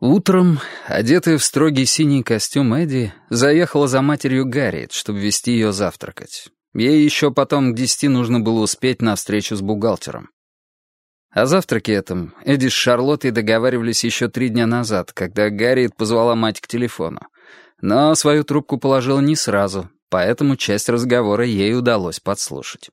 Утром, одетая в строгий синий костюм Эдди, заехала за матерью Гарриет, чтобы вести ее завтракать. Ей еще потом к десяти нужно было успеть на встречу с бухгалтером. О завтраке этом Эдди с Шарлоттой договаривались еще три дня назад, когда Гарриет позвала мать к телефону. Но свою трубку положила не сразу, поэтому часть разговора ей удалось подслушать.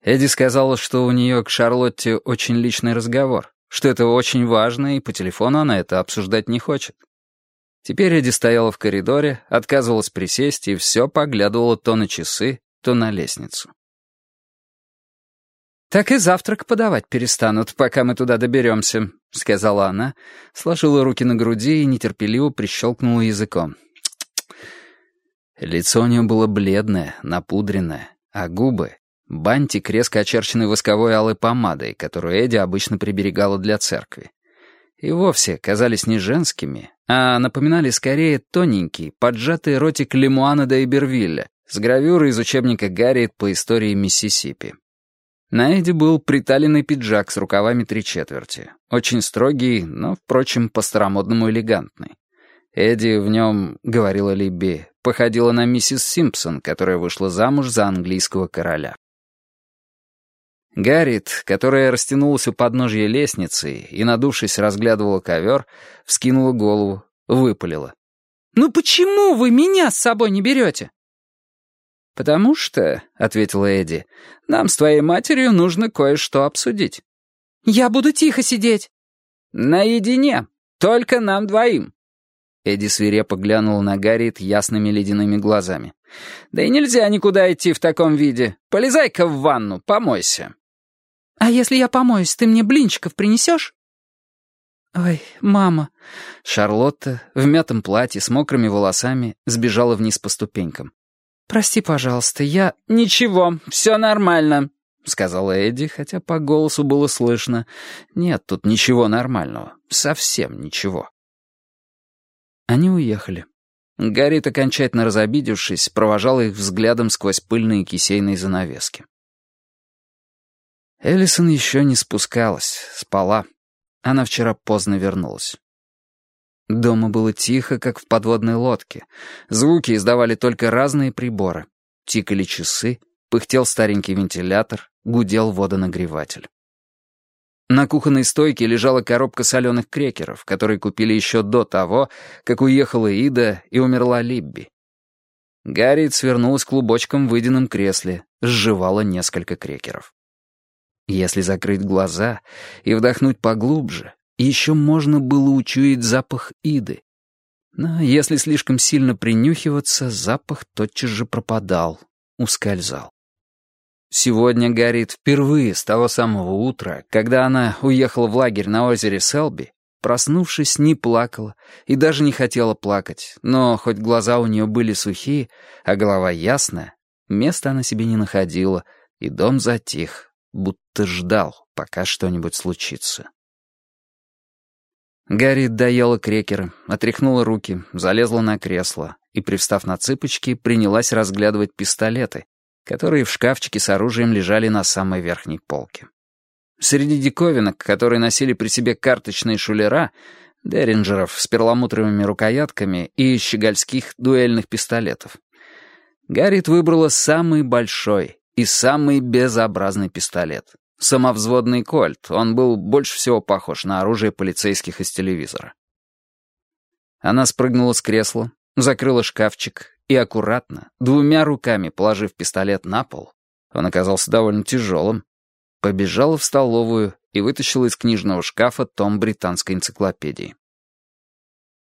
Эдди сказала, что у нее к Шарлотте очень личный разговор что это очень важно, и по телефону она это обсуждать не хочет. Теперь Эдди стояла в коридоре, отказывалась присесть и все поглядывала то на часы, то на лестницу. «Так и завтрак подавать перестанут, пока мы туда доберемся», — сказала она, сложила руки на груди и нетерпеливо прищелкнула языком. Лицо у нее было бледное, напудренное, а губы Бантик, резко очерченный восковой алой помадой, которую Эдди обычно приберегала для церкви. И вовсе казались не женскими, а напоминали скорее тоненький, поджатый ротик Лемуана де Ибервилля с гравюрой из учебника Гарриет по истории Миссисипи. На Эдди был приталенный пиджак с рукавами три четверти. Очень строгий, но, впрочем, по-старомодному элегантный. Эдди в нем, говорила Либби, походила на миссис Симпсон, которая вышла замуж за английского короля. Гаррит, которая растянулась у подножья лестницы и, надувшись, разглядывала ковер, вскинула голову, выпалила. «Ну почему вы меня с собой не берете?» «Потому что», — ответила Эдди, — «нам с твоей матерью нужно кое-что обсудить». «Я буду тихо сидеть». «Наедине, только нам двоим». Эдди свирепо глянула на Гарриет ясными ледяными глазами. «Да и нельзя никуда идти в таком виде. Полезай-ка в ванну, помойся». «А если я помоюсь, ты мне блинчиков принесешь?» «Ой, мама...» Шарлотта в мятом платье с мокрыми волосами сбежала вниз по ступенькам. «Прости, пожалуйста, я...» «Ничего, все нормально», — сказала Эдди, хотя по голосу было слышно. «Нет, тут ничего нормального. Совсем ничего». Они уехали. Гаррит, окончательно разобидевшись, провожал их взглядом сквозь пыльные кисейные занавески. Эллисон еще не спускалась, спала. Она вчера поздно вернулась. Дома было тихо, как в подводной лодке. Звуки издавали только разные приборы. Тикали часы, пыхтел старенький вентилятор, гудел водонагреватель. На кухонной стойке лежала коробка соленых крекеров, которые купили еще до того, как уехала Ида и умерла Либби. Гарриет свернулась клубочком в выеденном кресле, сживала несколько крекеров. Если закрыть глаза и вдохнуть поглубже, еще можно было учуять запах иды. Но если слишком сильно принюхиваться, запах тотчас же пропадал, ускользал. Сегодня Гарриет впервые с того самого утра, когда она уехала в лагерь на озере Селби, проснувшись, не плакала и даже не хотела плакать, но хоть глаза у нее были сухие, а голова ясная, места она себе не находила, и дом затих, будто ждал, пока что-нибудь случится. Гарри доела крекеры, отряхнула руки, залезла на кресло и, привстав на цыпочки, принялась разглядывать пистолеты, которые в шкафчике с оружием лежали на самой верхней полке. Среди диковинок, которые носили при себе карточные шулера, деринджеров с перламутровыми рукоятками и щегольских дуэльных пистолетов, Гаррит выбрала самый большой и самый безобразный пистолет. Самовзводный кольт, он был больше всего похож на оружие полицейских из телевизора. Она спрыгнула с кресла, закрыла шкафчик и аккуратно, двумя руками положив пистолет на пол, он оказался довольно тяжелым, побежала в столовую и вытащила из книжного шкафа том британской энциклопедии.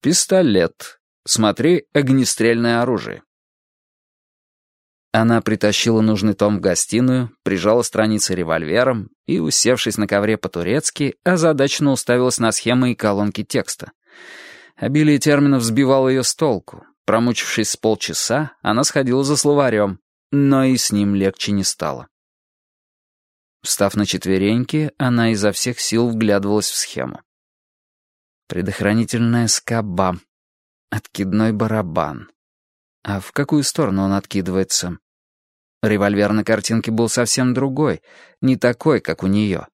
«Пистолет. Смотри, огнестрельное оружие. Она притащила нужный том в гостиную, прижала страницы револьвером и, усевшись на ковре по-турецки, озадаченно уставилась на схемы и колонки текста. Обилие терминов сбивало ее с толку. Промучившись с полчаса, она сходила за словарем, но и с ним легче не стало. Встав на четвереньки, она изо всех сил вглядывалась в схему. Предохранительная скоба. Откидной барабан. А в какую сторону он откидывается? Револьвер на картинке был совсем другой, не такой, как у нее.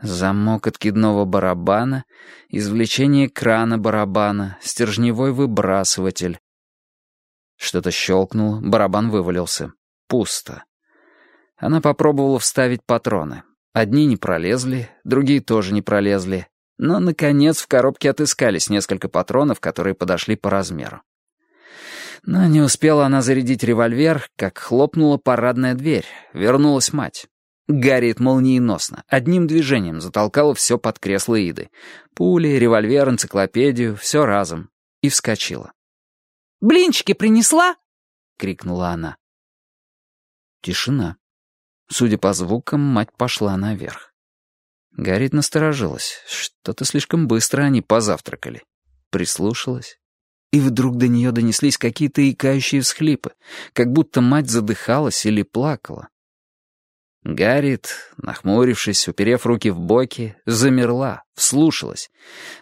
Замок откидного барабана, извлечение крана барабана, стержневой выбрасыватель. Что-то щелкнуло, барабан вывалился. Пусто. Она попробовала вставить патроны. Одни не пролезли, другие тоже не пролезли. Но, наконец, в коробке отыскались несколько патронов, которые подошли по размеру. Но не успела она зарядить револьвер, как хлопнула парадная дверь. Вернулась мать. Гарриет молниеносно, одним движением затолкала все под кресло Иды. Пули, револьвер, энциклопедию, все разом. И вскочила. «Блинчики принесла?» — крикнула она. Тишина. Судя по звукам, мать пошла наверх. Гарриет насторожилась. Что-то слишком быстро они позавтракали. Прислушалась и вдруг до нее донеслись какие-то икающие всхлипы, как будто мать задыхалась или плакала. Гарриет, нахмурившись, уперев руки в боки, замерла, вслушалась.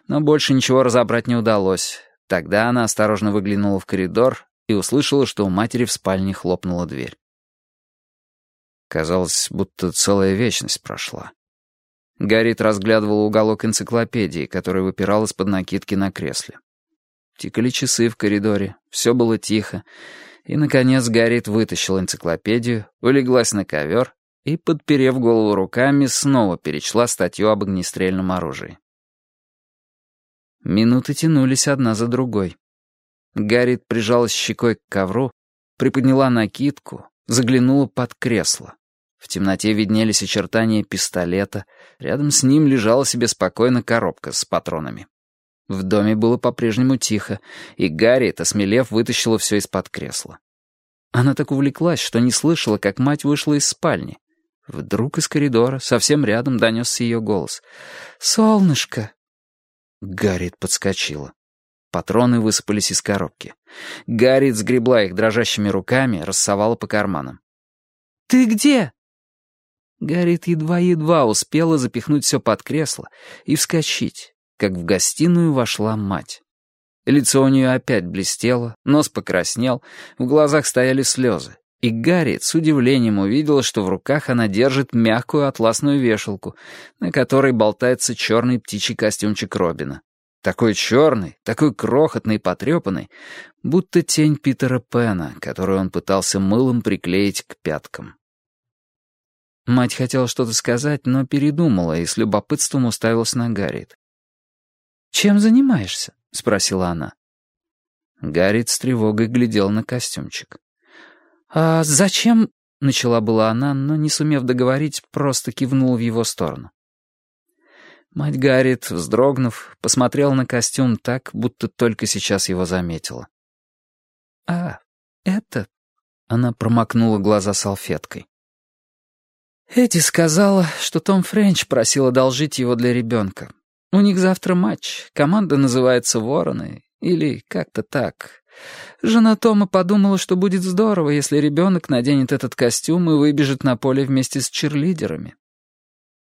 Но больше ничего разобрать не удалось. Тогда она осторожно выглянула в коридор и услышала, что у матери в спальне хлопнула дверь. Казалось, будто целая вечность прошла. Гарриет разглядывала уголок энциклопедии, который выпирал из-под накидки на кресле. Тикали часы в коридоре, все было тихо. И, наконец, Гарриет вытащила энциклопедию, улеглась на ковер и, подперев голову руками, снова перечла статью об огнестрельном оружии. Минуты тянулись одна за другой. Гарриет прижалась щекой к ковру, приподняла накидку, заглянула под кресло. В темноте виднелись очертания пистолета, рядом с ним лежала себе спокойно коробка с патронами. В доме было по-прежнему тихо, и Гарри, осмелев, вытащила все из-под кресла. Она так увлеклась, что не слышала, как мать вышла из спальни. Вдруг из коридора, совсем рядом, донесся ее голос. «Солнышко!» Гарриет подскочила. Патроны высыпались из коробки. Гарриет сгребла их дрожащими руками, рассовала по карманам. «Ты где?» Гарриет едва-едва успела запихнуть все под кресло и вскочить как в гостиную вошла мать. Лицо у нее опять блестело, нос покраснел, в глазах стояли слезы. И Гарри с удивлением увидела, что в руках она держит мягкую атласную вешалку, на которой болтается черный птичий костюмчик Робина. Такой черный, такой крохотный и потрепанный, будто тень Питера Пена, которую он пытался мылом приклеить к пяткам. Мать хотела что-то сказать, но передумала и с любопытством уставилась на Гарриет. «Чем занимаешься?» — спросила она. Гаррит с тревогой глядел на костюмчик. «А зачем?» — начала была она, но, не сумев договорить, просто кивнула в его сторону. Мать Гаррит, вздрогнув, посмотрела на костюм так, будто только сейчас его заметила. «А, это...» — она промокнула глаза салфеткой. Эдди сказала, что Том Френч просил одолжить его для ребенка. У них завтра матч. Команда называется «Вороны». Или как-то так. Жена Тома подумала, что будет здорово, если ребенок наденет этот костюм и выбежит на поле вместе с черлидерами.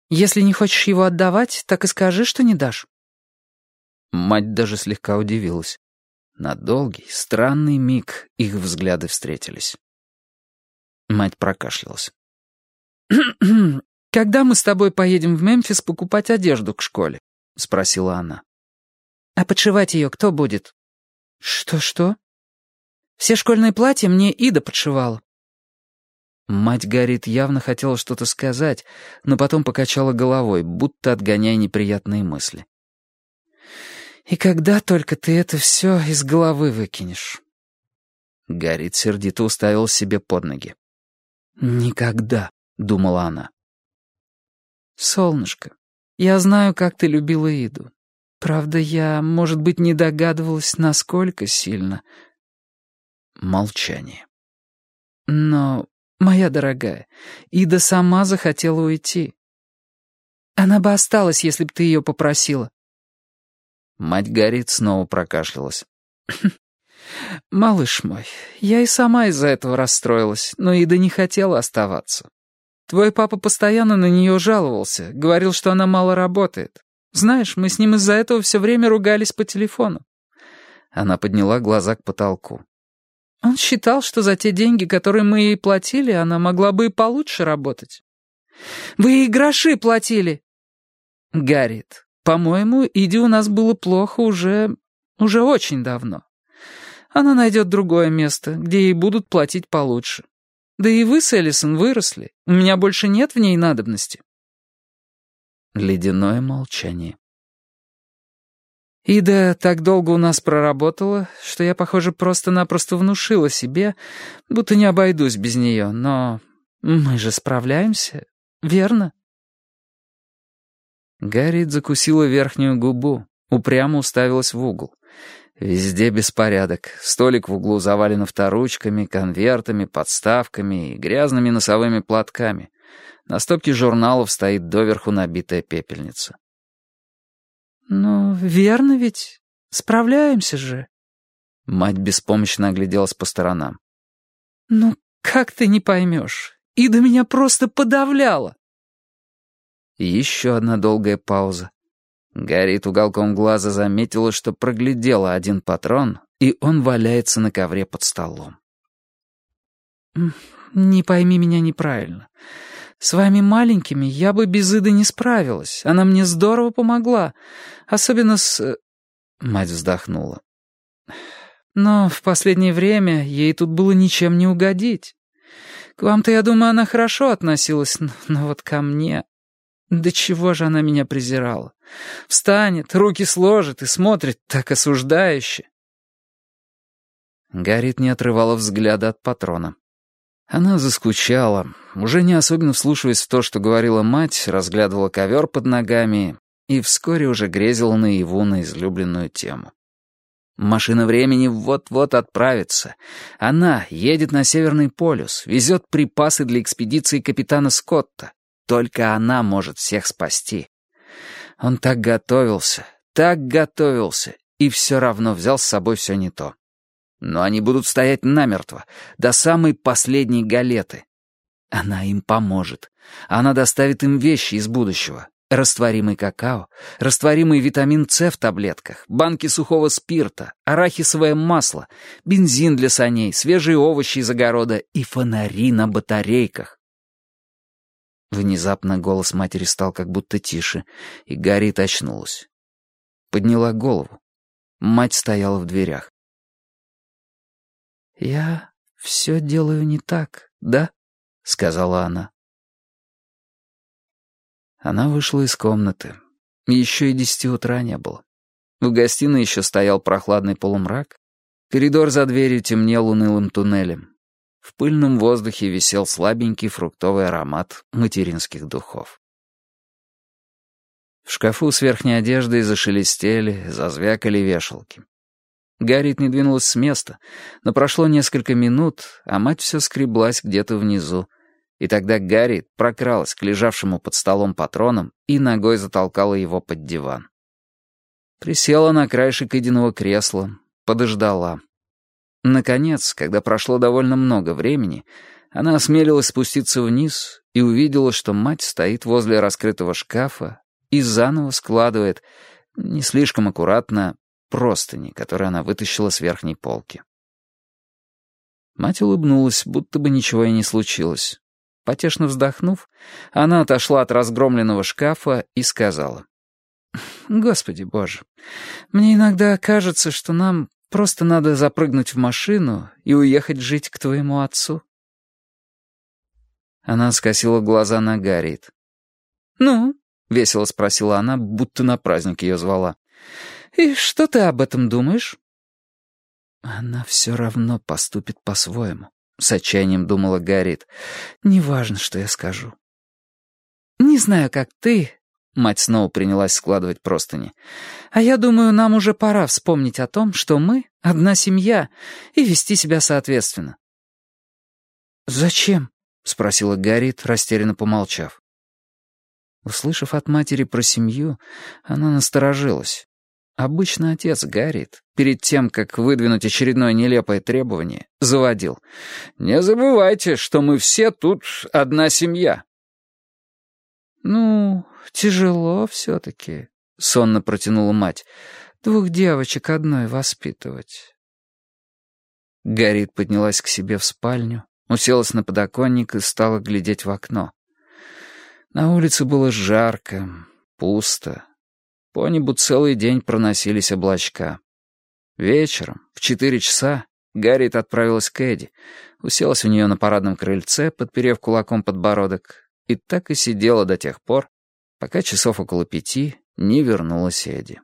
Если не хочешь его отдавать, так и скажи, что не дашь. Мать даже слегка удивилась. На долгий, странный миг их взгляды встретились. Мать прокашлялась. «Когда мы с тобой поедем в Мемфис покупать одежду к школе?» — спросила она. «А подшивать ее кто будет?» «Что-что?» «Все школьные платья мне Ида подшивала». Мать Гарит явно хотела что-то сказать, но потом покачала головой, будто отгоняя неприятные мысли. «И когда только ты это все из головы выкинешь?» Гарит сердито уставил себе под ноги. «Никогда», — думала она. «Солнышко, я знаю, как ты любила Иду. Правда, я, может быть, не догадывалась, насколько сильно. Молчание. Но, моя дорогая, Ида сама захотела уйти. Она бы осталась, если бы ты ее попросила. Мать горит, снова прокашлялась. «Малыш мой, я и сама из-за этого расстроилась, но Ида не хотела оставаться. Твой папа постоянно на нее жаловался, говорил, что она мало работает. Знаешь, мы с ним из-за этого все время ругались по телефону». Она подняла глаза к потолку. Он считал, что за те деньги, которые мы ей платили, она могла бы и получше работать. «Вы ей гроши платили!» Гаррит, по-моему, Иди у нас было плохо уже... уже очень давно. Она найдет другое место, где ей будут платить получше. Да и вы с Эллисон выросли. У меня больше нет в ней надобности». Ледяное молчание. Ида так долго у нас проработала, что я, похоже, просто-напросто внушила себе, будто не обойдусь без нее, но мы же справляемся, верно? Гарриет закусила верхнюю губу, упрямо уставилась в угол. Везде беспорядок. Столик в углу завален авторучками, конвертами, подставками и грязными носовыми платками. На стопке журналов стоит доверху набитая пепельница. «Ну, верно ведь. Справляемся же». Мать беспомощно огляделась по сторонам. «Ну, как ты не поймешь? Ида меня просто подавляла». Еще одна долгая пауза. Гарриет уголком глаза заметила, что проглядела один патрон, и он валяется на ковре под столом. «Не пойми меня неправильно. С вами маленькими я бы без Иды не справилась. Она мне здорово помогла. Особенно с...» э, Мать вздохнула. «Но в последнее время ей тут было ничем не угодить. К вам-то, я думаю, она хорошо относилась, но вот ко мне...» Да чего же она меня презирала? Встанет, руки сложит и смотрит так осуждающе. Гаррит не отрывала взгляда от патрона. Она заскучала, уже не особенно вслушиваясь в то, что говорила мать, разглядывала ковер под ногами и вскоре уже грезила наяву на излюбленную тему. Машина времени вот-вот отправится. Она едет на Северный полюс, везет припасы для экспедиции капитана Скотта. Только она может всех спасти. Он так готовился, так готовился, и все равно взял с собой все не то. Но они будут стоять намертво, до самой последней галеты. Она им поможет. Она доставит им вещи из будущего. Растворимый какао, растворимый витамин С в таблетках, банки сухого спирта, арахисовое масло, бензин для саней, свежие овощи из огорода и фонари на батарейках. Внезапно голос матери стал как будто тише, и Гарри очнулась. Подняла голову. Мать стояла в дверях. «Я все делаю не так, да?» — сказала она. Она вышла из комнаты. Еще и десяти утра не было. В гостиной еще стоял прохладный полумрак. Коридор за дверью темнел унылым туннелем. В пыльном воздухе висел слабенький фруктовый аромат материнских духов. В шкафу с верхней одеждой зашелестели, зазвякали вешалки. Гарриет не двинулась с места, но прошло несколько минут, а мать все скреблась где-то внизу. И тогда Гарриет прокралась к лежавшему под столом патроном и ногой затолкала его под диван. Присела на краешек единого кресла, подождала. Наконец, когда прошло довольно много времени, она осмелилась спуститься вниз и увидела, что мать стоит возле раскрытого шкафа и заново складывает, не слишком аккуратно, простыни, которые она вытащила с верхней полки. Мать улыбнулась, будто бы ничего и не случилось. Потешно вздохнув, она отошла от разгромленного шкафа и сказала. «Господи боже, мне иногда кажется, что нам Просто надо запрыгнуть в машину и уехать жить к твоему отцу». Она скосила глаза на Гарриет. «Ну?» — весело спросила она, будто на праздник ее звала. «И что ты об этом думаешь?» «Она все равно поступит по-своему», — с отчаянием думала Гарриет. «Неважно, что я скажу». «Не знаю, как ты, Мать снова принялась складывать простыни. «А я думаю, нам уже пора вспомнить о том, что мы — одна семья, и вести себя соответственно». «Зачем?» — спросила Гарриет, растерянно помолчав. Услышав от матери про семью, она насторожилась. Обычно отец Гарриет, перед тем, как выдвинуть очередное нелепое требование, заводил. «Не забывайте, что мы все тут одна семья». «Ну, тяжело все-таки», — сонно протянула мать. «Двух девочек одной воспитывать». Гарриет поднялась к себе в спальню, уселась на подоконник и стала глядеть в окно. На улице было жарко, пусто. По небу целый день проносились облачка. Вечером, в четыре часа, Гарриет отправилась к Эдди, уселась у нее на парадном крыльце, подперев кулаком подбородок, и так и сидела до тех пор, пока часов около пяти не вернулась Эдди.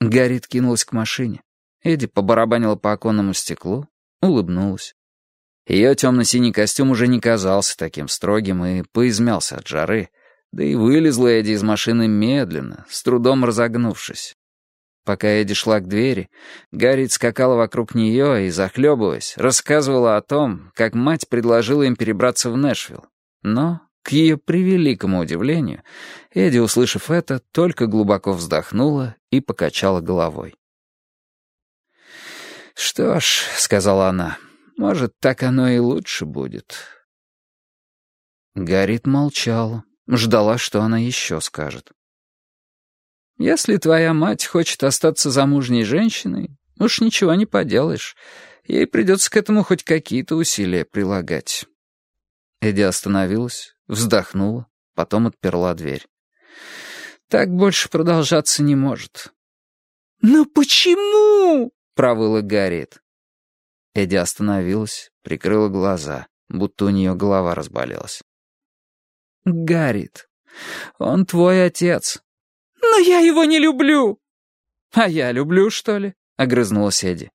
Гарриет кинулась к машине. Эдди побарабанила по оконному стеклу, улыбнулась. Ее темно-синий костюм уже не казался таким строгим и поизмялся от жары, да и вылезла Эдди из машины медленно, с трудом разогнувшись. Пока Эдди шла к двери, Гарриет скакала вокруг нее и, захлебываясь, рассказывала о том, как мать предложила им перебраться в Нэшвилл. Но, к ее превеликому удивлению, Эдди, услышав это, только глубоко вздохнула и покачала головой. «Что ж», — сказала она, — «может, так оно и лучше будет». Гарриет молчала, ждала, что она еще скажет. «Если твоя мать хочет остаться замужней женщиной, уж ничего не поделаешь. Ей придется к этому хоть какие-то усилия прилагать». Эдди остановилась, вздохнула, потом отперла дверь. «Так больше продолжаться не может». «Но почему?» — провыла Гарриет. Эдди остановилась, прикрыла глаза, будто у нее голова разболелась. «Гарриет, он твой отец». «Но я его не люблю!» «А я люблю, что ли?» — огрызнулась Эдди.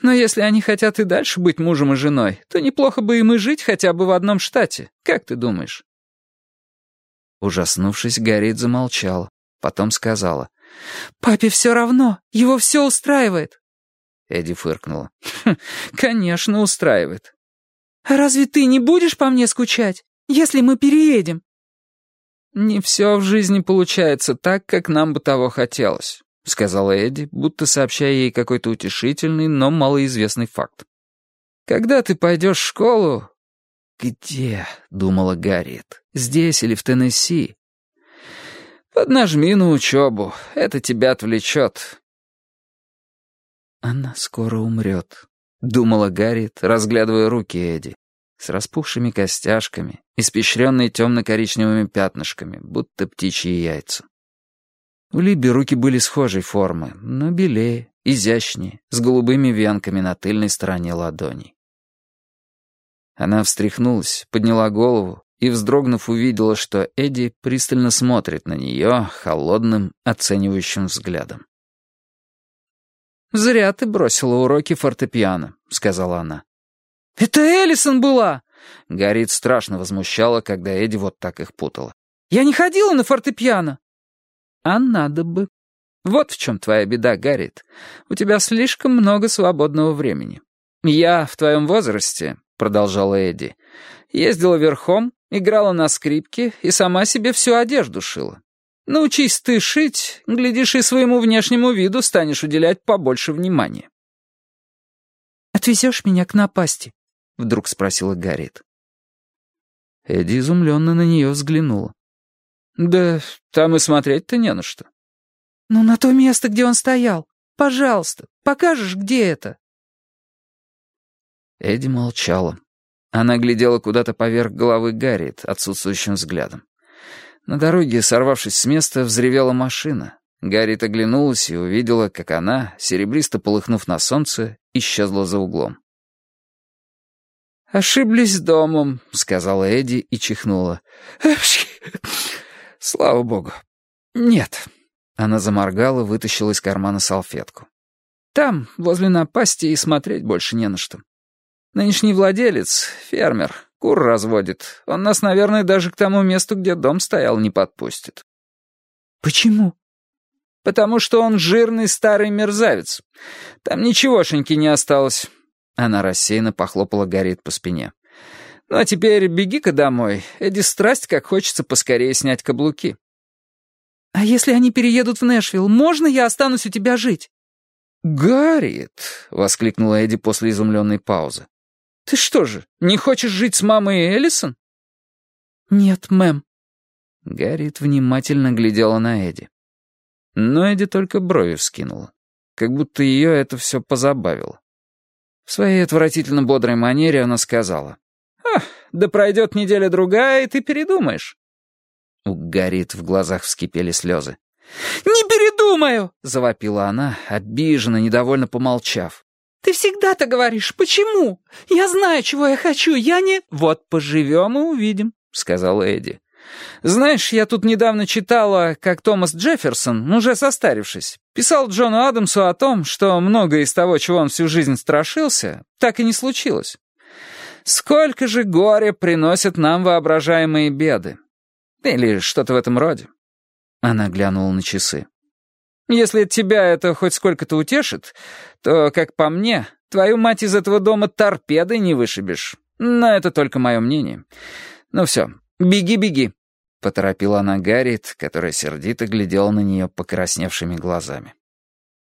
«Но если они хотят и дальше быть мужем и женой, то неплохо бы им и жить хотя бы в одном штате. Как ты думаешь?» Ужаснувшись, Гарриет замолчала, потом сказала. «Папе все равно, его все устраивает». Эдди фыркнула. «Хм, «Конечно, устраивает». «А разве ты не будешь по мне скучать, если мы переедем?» «Не все в жизни получается так, как нам бы того хотелось», — сказала Эдди, будто сообщая ей какой-то утешительный, но малоизвестный факт. «Когда ты пойдешь в школу...» «Где?» — думала Гарриет. «Здесь или в Теннесси?» «Поднажми на учебу, это тебя отвлечет». «Она скоро умрет», — думала Гарриет, разглядывая руки Эдди с распухшими костяшками, испещренные темно-коричневыми пятнышками, будто птичьи яйца. У Либи руки были схожей формы, но белее, изящнее, с голубыми венками на тыльной стороне ладоней. Она встряхнулась, подняла голову и, вздрогнув, увидела, что Эдди пристально смотрит на нее холодным, оценивающим взглядом. «Зря ты бросила уроки фортепиано», — сказала она. «Это Эллисон была!» Гарриет страшно возмущала, когда Эдди вот так их путала. «Я не ходила на фортепиано!» «А надо бы. Вот в чем твоя беда, Гарриет. У тебя слишком много свободного времени. Я в твоем возрасте, — продолжала Эдди, — ездила верхом, играла на скрипке и сама себе всю одежду шила. Научись ты шить, глядишь, и своему внешнему виду станешь уделять побольше внимания». «Отвезешь меня к напасти?» — вдруг спросила Гарриет. Эдди изумленно на нее взглянула. «Да там и смотреть-то не на что». «Ну, на то место, где он стоял. Пожалуйста, покажешь, где это?» Эдди молчала. Она глядела куда-то поверх головы Гарриет отсутствующим взглядом. На дороге, сорвавшись с места, взревела машина. Гарриет оглянулась и увидела, как она, серебристо полыхнув на солнце, исчезла за углом. «Ошиблись домом», — сказала Эдди и чихнула. «Слава богу». «Нет». Она заморгала, вытащила из кармана салфетку. «Там, возле напасти, и смотреть больше не на что. Нынешний владелец, фермер, кур разводит. Он нас, наверное, даже к тому месту, где дом стоял, не подпустит». «Почему?» «Потому что он жирный старый мерзавец. Там ничегошеньки не осталось. Она рассеянно похлопала Гарриет по спине. «Ну а теперь беги-ка домой. Эдди страсть, как хочется поскорее снять каблуки». «А если они переедут в Нэшвилл, можно я останусь у тебя жить?» «Гарриет!» — воскликнула Эдди после изумленной паузы. «Ты что же, не хочешь жить с мамой Эллисон?» «Нет, мэм». Гарриет внимательно глядела на Эдди. Но Эдди только брови вскинула, как будто ее это все позабавило. В своей отвратительно бодрой манере она сказала. «Ах, да пройдет неделя-другая, и ты передумаешь». У Гарриет в глазах вскипели слезы. «Не передумаю!» — завопила она, обиженно, недовольно помолчав. «Ты всегда-то говоришь, почему? Я знаю, чего я хочу, я не...» «Вот поживем и увидим», — сказал Эдди. «Знаешь, я тут недавно читала, как Томас Джефферсон, уже состарившись, писал Джону Адамсу о том, что многое из того, чего он всю жизнь страшился, так и не случилось. Сколько же горя приносят нам воображаемые беды. Или что-то в этом роде». Она глянула на часы. «Если тебя это хоть сколько-то утешит, то, как по мне, твою мать из этого дома торпедой не вышибешь. Но это только мое мнение. Ну все, «Беги, беги!» — поторопила она Гарриет, которая сердито глядела на нее покрасневшими глазами.